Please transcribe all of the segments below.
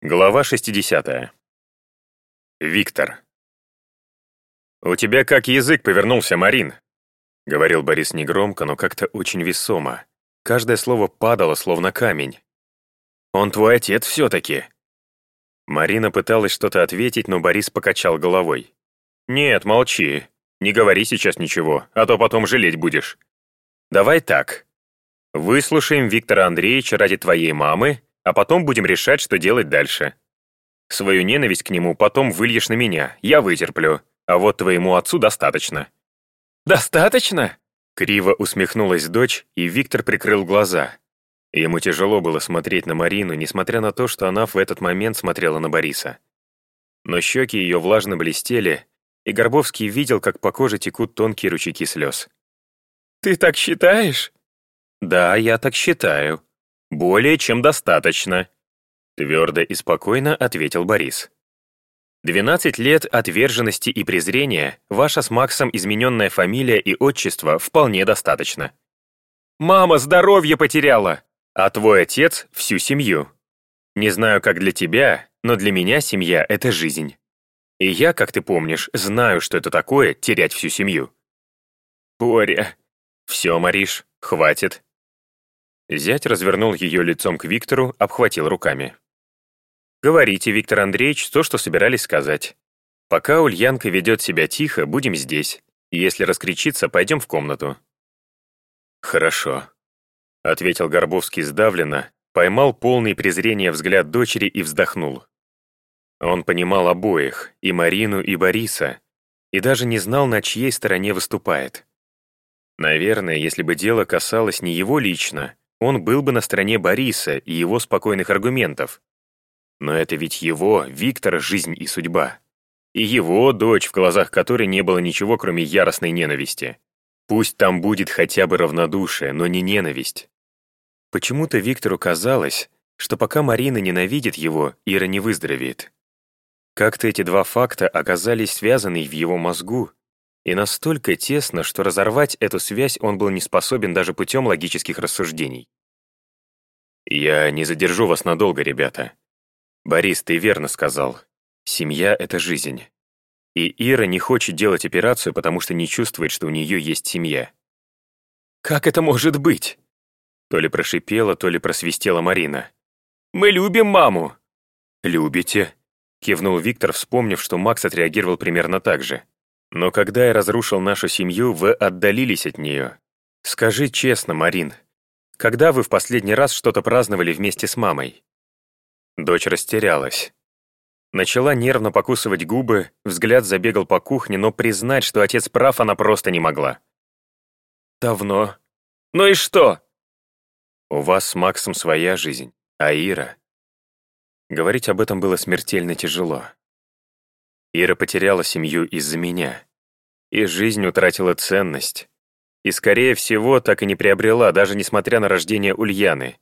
Глава 60. Виктор. «У тебя как язык повернулся, Марин?» — говорил Борис негромко, но как-то очень весомо. Каждое слово падало, словно камень. «Он твой отец все-таки!» Марина пыталась что-то ответить, но Борис покачал головой. «Нет, молчи. Не говори сейчас ничего, а то потом жалеть будешь. Давай так. Выслушаем Виктора Андреевича ради твоей мамы, а потом будем решать, что делать дальше. Свою ненависть к нему потом выльешь на меня, я вытерплю, а вот твоему отцу достаточно». «Достаточно?» Криво усмехнулась дочь, и Виктор прикрыл глаза. Ему тяжело было смотреть на Марину, несмотря на то, что она в этот момент смотрела на Бориса. Но щеки ее влажно блестели, и Горбовский видел, как по коже текут тонкие ручейки слез. «Ты так считаешь?» «Да, я так считаю», «Более чем достаточно», — твердо и спокойно ответил Борис. «Двенадцать лет отверженности и презрения, ваша с Максом измененная фамилия и отчество вполне достаточно. Мама здоровье потеряла, а твой отец — всю семью. Не знаю, как для тебя, но для меня семья — это жизнь. И я, как ты помнишь, знаю, что это такое — терять всю семью». «Боря...» «Все, Мариш, хватит. Зять развернул ее лицом к Виктору, обхватил руками. «Говорите, Виктор Андреевич, то, что собирались сказать. Пока Ульянка ведет себя тихо, будем здесь. Если раскричится, пойдем в комнату». «Хорошо», — ответил Горбовский сдавленно, поймал полный презрения взгляд дочери и вздохнул. Он понимал обоих, и Марину, и Бориса, и даже не знал, на чьей стороне выступает. Наверное, если бы дело касалось не его лично, он был бы на стороне Бориса и его спокойных аргументов. Но это ведь его, Виктора, жизнь и судьба. И его дочь, в глазах которой не было ничего, кроме яростной ненависти. Пусть там будет хотя бы равнодушие, но не ненависть. Почему-то Виктору казалось, что пока Марина ненавидит его, Ира не выздоровеет. Как-то эти два факта оказались связаны в его мозгу, и настолько тесно, что разорвать эту связь он был не способен даже путем логических рассуждений. «Я не задержу вас надолго, ребята. Борис, ты верно сказал. Семья — это жизнь. И Ира не хочет делать операцию, потому что не чувствует, что у нее есть семья». «Как это может быть?» То ли прошипела, то ли просвистела Марина. «Мы любим маму!» «Любите?» — кивнул Виктор, вспомнив, что Макс отреагировал примерно так же. «Но когда я разрушил нашу семью, вы отдалились от нее. Скажи честно, Марин, когда вы в последний раз что-то праздновали вместе с мамой?» Дочь растерялась. Начала нервно покусывать губы, взгляд забегал по кухне, но признать, что отец прав, она просто не могла. «Давно. Ну и что?» «У вас с Максом своя жизнь, а Ира...» Говорить об этом было смертельно тяжело. Ира потеряла семью из-за меня. И жизнь утратила ценность и, скорее всего, так и не приобрела, даже несмотря на рождение Ульяны.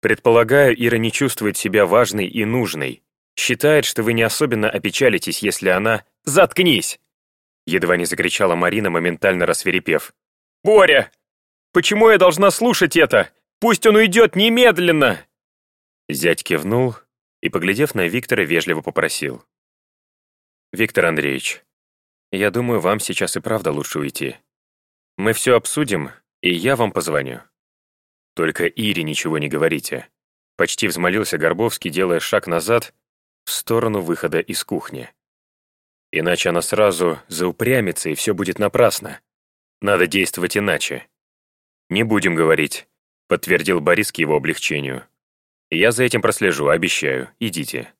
Предполагаю, Ира не чувствует себя важной и нужной, считает, что вы не особенно опечалитесь, если она... «Заткнись!» Едва не закричала Марина, моментально рассверепев. «Боря! Почему я должна слушать это? Пусть он уйдет немедленно!» Зять кивнул и, поглядев на Виктора, вежливо попросил. «Виктор Андреевич, я думаю, вам сейчас и правда лучше уйти. Мы все обсудим, и я вам позвоню. Только Ире ничего не говорите. Почти взмолился Горбовский, делая шаг назад в сторону выхода из кухни. Иначе она сразу заупрямится, и все будет напрасно. Надо действовать иначе. Не будем говорить, подтвердил Борис к его облегчению. Я за этим прослежу, обещаю. Идите.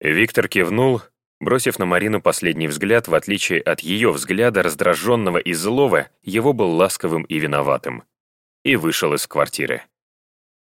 Виктор кивнул, Бросив на Марину последний взгляд, в отличие от ее взгляда, раздраженного и злого, его был ласковым и виноватым. И вышел из квартиры.